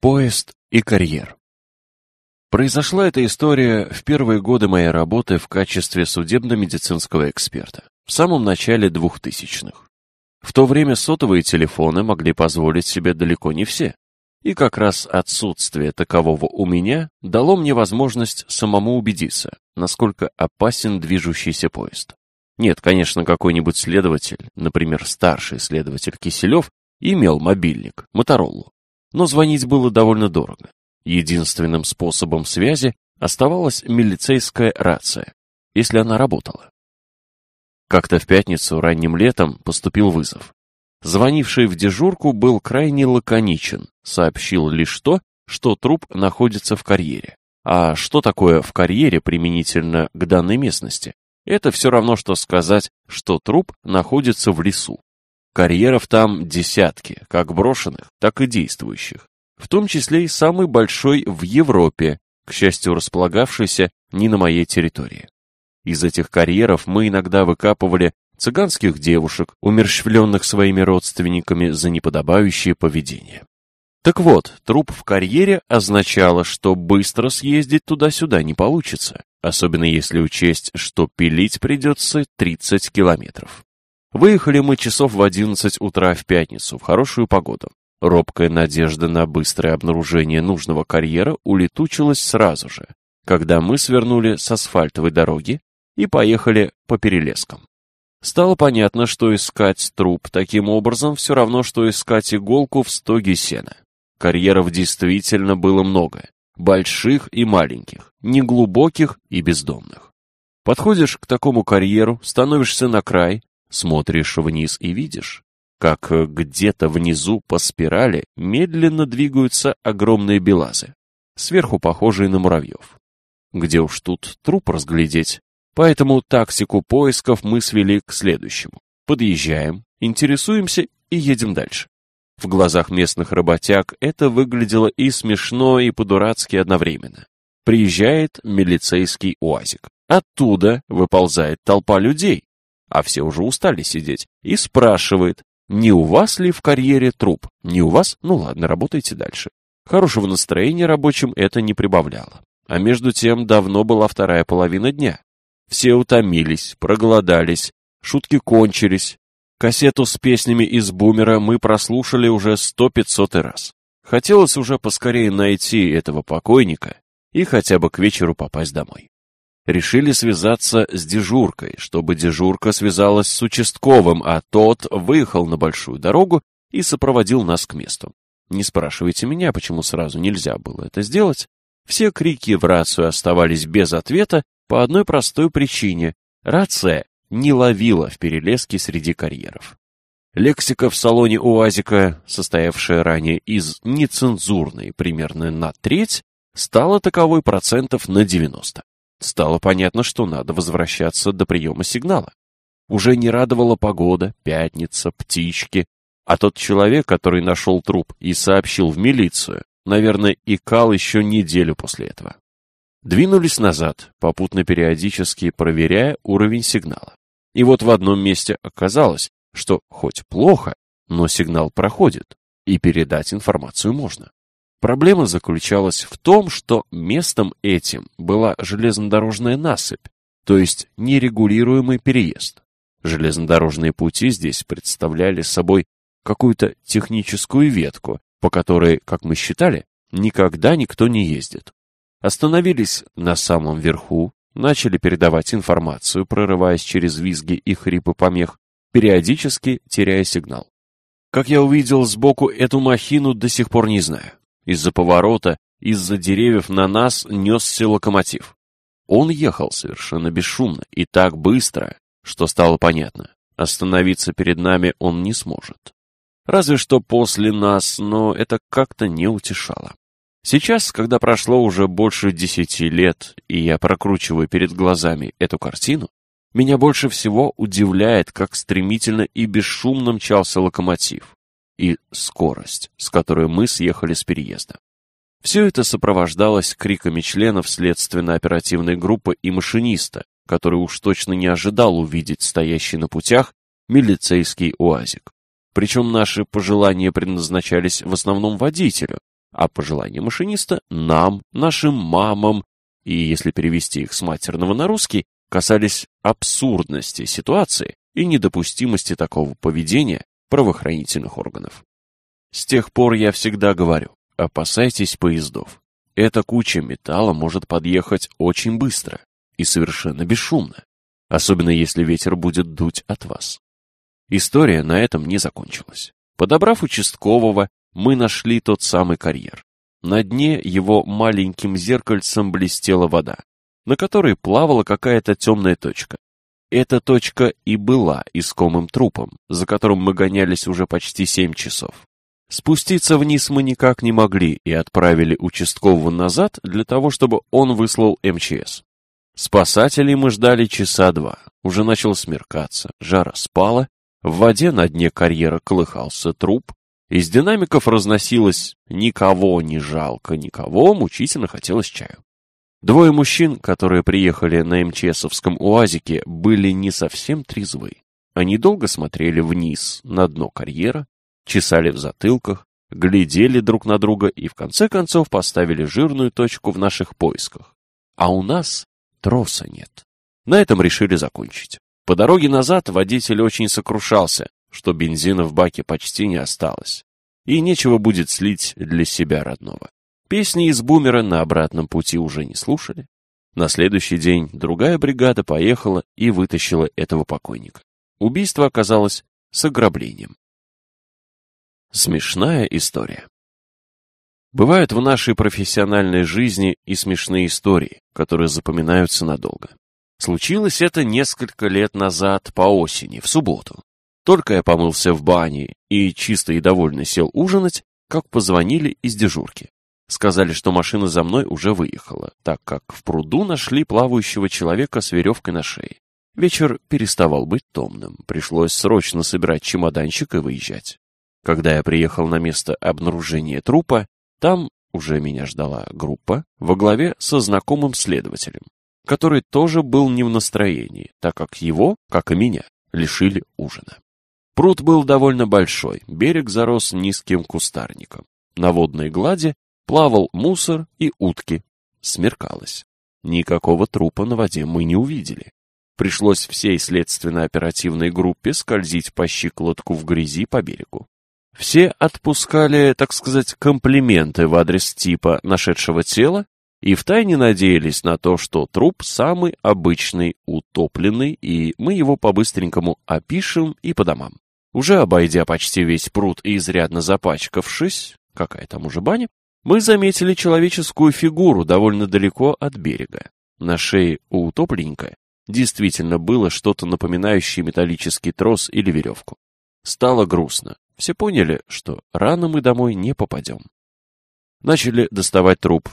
Поезд и карьер. Произошла эта история в первые годы моей работы в качестве судебно-медицинского эксперта, в самом начале 2000-х. В то время сотовые телефоны могли позволить себе далеко не все, и как раз отсутствие такового у меня дало мне возможность самому убедиться, насколько опасен движущийся поезд. Нет, конечно, какой-нибудь следователь, например, старший следователь Киселев, имел мобильник, Моторолу, но звонить было довольно дорого. Единственным способом связи оставалась милицейская рация, если она работала. Как-то в пятницу ранним летом поступил вызов. Звонивший в дежурку был крайне лаконичен, сообщил лишь то, что труп находится в карьере. А что такое в карьере применительно к данной местности? Это все равно, что сказать, что труп находится в лесу. Карьеров там десятки, как брошенных, так и действующих. В том числе и самый большой в Европе, к счастью, располагавшийся не на моей территории. Из этих карьеров мы иногда выкапывали цыганских девушек, умерщвленных своими родственниками за неподобающее поведение. Так вот, труп в карьере означало, что быстро съездить туда-сюда не получится, особенно если учесть, что пилить придется 30 километров. Выехали мы часов в одиннадцать утра в пятницу, в хорошую погоду. Робкая надежда на быстрое обнаружение нужного карьера улетучилась сразу же, когда мы свернули с асфальтовой дороги и поехали по перелескам. Стало понятно, что искать труп таким образом все равно, что искать иголку в стоге сена. Карьеров действительно было много, больших и маленьких, неглубоких и бездомных. Подходишь к такому карьеру, становишься на край, Смотришь вниз и видишь, как э, где-то внизу по спирали медленно двигаются огромные белазы, сверху похожие на муравьев. Где уж тут труп разглядеть, поэтому тактику поисков мы свели к следующему. Подъезжаем, интересуемся и едем дальше. В глазах местных работяг это выглядело и смешно, и по-дурацки одновременно. Приезжает милицейский уазик. Оттуда выползает толпа людей, а все уже устали сидеть, и спрашивает, не у вас ли в карьере труп? Не у вас? Ну ладно, работайте дальше. Хорошего настроения рабочим это не прибавляло. А между тем давно была вторая половина дня. Все утомились, проголодались, шутки кончились. Кассету с песнями из «Бумера» мы прослушали уже сто пятьсотый раз. Хотелось уже поскорее найти этого покойника и хотя бы к вечеру попасть домой решили связаться с дежуркой, чтобы дежурка связалась с участковым, а тот выехал на большую дорогу и сопроводил нас к месту. Не спрашивайте меня, почему сразу нельзя было это сделать. Все крики в рацию оставались без ответа по одной простой причине. Рация не ловила в перелеске среди карьеров. Лексика в салоне УАЗика, состоявшая ранее из нецензурной примерно на треть, стала таковой процентов на 90. Стало понятно, что надо возвращаться до приема сигнала. Уже не радовала погода, пятница, птички. А тот человек, который нашел труп и сообщил в милицию, наверное, икал еще неделю после этого. Двинулись назад, попутно периодически проверяя уровень сигнала. И вот в одном месте оказалось, что хоть плохо, но сигнал проходит, и передать информацию можно. Проблема заключалась в том, что местом этим была железнодорожная насыпь, то есть нерегулируемый переезд. Железнодорожные пути здесь представляли собой какую-то техническую ветку, по которой, как мы считали, никогда никто не ездит. Остановились на самом верху, начали передавать информацию, прорываясь через визги и хрипы помех, периодически теряя сигнал. Как я увидел сбоку эту махину, до сих пор не знаю. Из-за поворота, из-за деревьев на нас несся локомотив. Он ехал совершенно бесшумно и так быстро, что стало понятно. Остановиться перед нами он не сможет. Разве что после нас, но это как-то не утешало. Сейчас, когда прошло уже больше десяти лет, и я прокручиваю перед глазами эту картину, меня больше всего удивляет, как стремительно и бесшумно мчался локомотив и скорость, с которой мы съехали с переезда. Все это сопровождалось криками членов следственно-оперативной группы и машиниста, который уж точно не ожидал увидеть стоящий на путях милицейский УАЗик. Причем наши пожелания предназначались в основном водителю, а пожелания машиниста — нам, нашим мамам, и, если перевести их с матерного на русский, касались абсурдности ситуации и недопустимости такого поведения правоохранительных органов. С тех пор я всегда говорю, опасайтесь поездов. Эта куча металла может подъехать очень быстро и совершенно бесшумно, особенно если ветер будет дуть от вас. История на этом не закончилась. Подобрав участкового, мы нашли тот самый карьер. На дне его маленьким зеркальцем блестела вода, на которой плавала какая-то темная точка. Эта точка и была искомым трупом, за которым мы гонялись уже почти семь часов. Спуститься вниз мы никак не могли и отправили участкового назад для того, чтобы он выслал МЧС. Спасателей мы ждали часа два. Уже начал смеркаться, жара спала, в воде на дне карьера колыхался труп, из динамиков разносилось «никого не жалко, никого, мучительно хотелось чаю». Двое мужчин, которые приехали на МЧСовском УАЗике, были не совсем трезвы. Они долго смотрели вниз, на дно карьера, чесали в затылках, глядели друг на друга и в конце концов поставили жирную точку в наших поисках. А у нас троса нет. На этом решили закончить. По дороге назад водитель очень сокрушался, что бензина в баке почти не осталось, и нечего будет слить для себя родного. Песни из бумера на обратном пути уже не слушали. На следующий день другая бригада поехала и вытащила этого покойника. Убийство оказалось с ограблением. Смешная история. Бывают в нашей профессиональной жизни и смешные истории, которые запоминаются надолго. Случилось это несколько лет назад по осени, в субботу. Только я помылся в бане и, чисто и довольно сел ужинать, как позвонили из дежурки. Сказали, что машина за мной уже выехала, так как в пруду нашли плавающего человека с веревкой на шее. Вечер переставал быть томным, пришлось срочно собирать чемоданчик и выезжать. Когда я приехал на место обнаружения трупа, там уже меня ждала группа во главе со знакомым следователем, который тоже был не в настроении, так как его, как и меня, лишили ужина. Пруд был довольно большой, берег зарос низким кустарником. На водной глади Плавал мусор и утки. Смеркалось. Никакого трупа на воде мы не увидели. Пришлось всей следственно-оперативной группе скользить по щиколотку в грязи по берегу. Все отпускали, так сказать, комплименты в адрес типа нашедшего тела и втайне надеялись на то, что труп самый обычный, утопленный, и мы его по-быстренькому опишем и по домам. Уже обойдя почти весь пруд и изрядно запачкавшись, какая там уже баня, мы заметили человеческую фигуру довольно далеко от берега. На шее у утопленника действительно было что-то напоминающее металлический трос или веревку. Стало грустно. Все поняли, что рано мы домой не попадем. Начали доставать труп.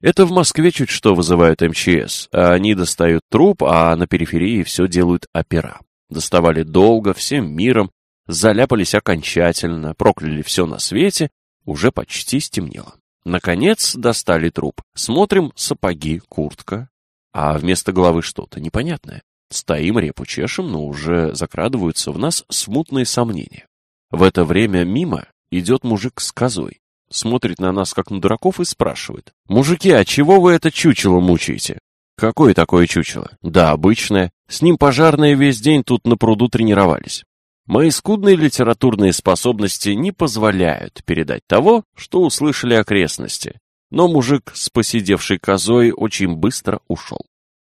Это в Москве чуть что вызывают МЧС, а они достают труп, а на периферии все делают опера. Доставали долго, всем миром, заляпались окончательно, прокляли все на свете, уже почти стемнело. Наконец достали труп. Смотрим, сапоги, куртка. А вместо головы что-то непонятное. Стоим, репу чешем, но уже закрадываются в нас смутные сомнения. В это время мимо идет мужик с козой. Смотрит на нас, как на дураков, и спрашивает. «Мужики, а чего вы это чучело мучаете?» «Какое такое чучело?» «Да, обычное. С ним пожарные весь день тут на пруду тренировались. Мои скудные литературные способности не позволяют передать того, что услышали окрестности, но мужик с посидевшей козой очень быстро ушел.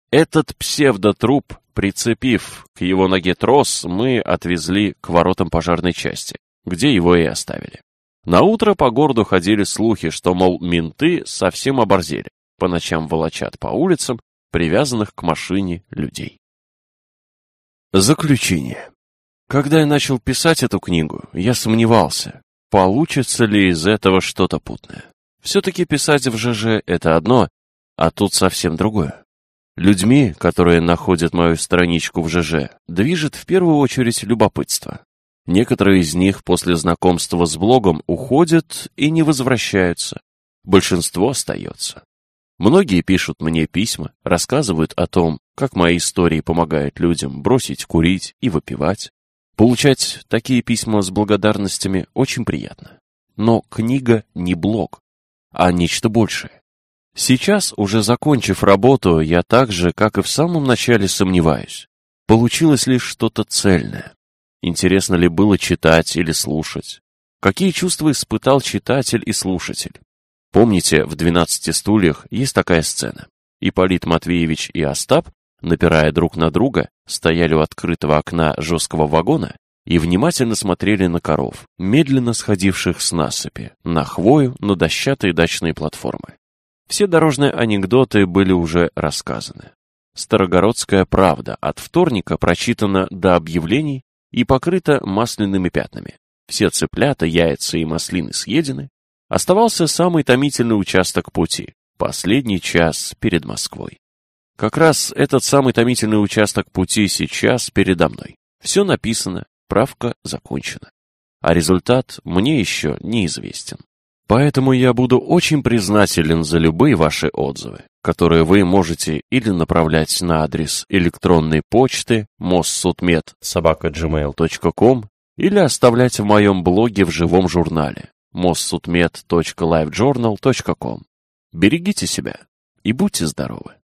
Этот псевдотруп, прицепив к его ноге трос, мы отвезли к воротам пожарной части, где его и оставили. Наутро по городу ходили слухи, что, мол, менты совсем оборзели, по ночам волочат по улицам, привязанных к машине людей. Заключение. Когда я начал писать эту книгу, я сомневался, получится ли из этого что-то путное. Все-таки писать в ЖЖ — это одно, а тут совсем другое. Людьми, которые находят мою страничку в ЖЖ, движет в первую очередь любопытство. Некоторые из них после знакомства с блогом уходят и не возвращаются. Большинство остается. Многие пишут мне письма, рассказывают о том, как мои истории помогают людям бросить курить и выпивать. Получать такие письма с благодарностями очень приятно. Но книга не блог, а нечто большее. Сейчас, уже закончив работу, я так же, как и в самом начале, сомневаюсь. Получилось ли что-то цельное? Интересно ли было читать или слушать? Какие чувства испытал читатель и слушатель? Помните, в «12 стульях» есть такая сцена. Ипполит Матвеевич и Остап напирая друг на друга, стояли у открытого окна жесткого вагона и внимательно смотрели на коров, медленно сходивших с насыпи, на хвою, на дощатые дачные платформы. Все дорожные анекдоты были уже рассказаны. Старогородская правда от вторника прочитана до объявлений и покрыта масляными пятнами. Все цыплята, яйца и маслины съедены. Оставался самый томительный участок пути, последний час перед Москвой. Как раз этот самый томительный участок пути сейчас передо мной. Все написано, правка закончена. А результат мне еще неизвестен. Поэтому я буду очень признателен за любые ваши отзывы, которые вы можете или направлять на адрес электронной почты моссудмед.gmail.com или оставлять в моем блоге в живом журнале mossudmed.livejournal.com. Берегите себя и будьте здоровы!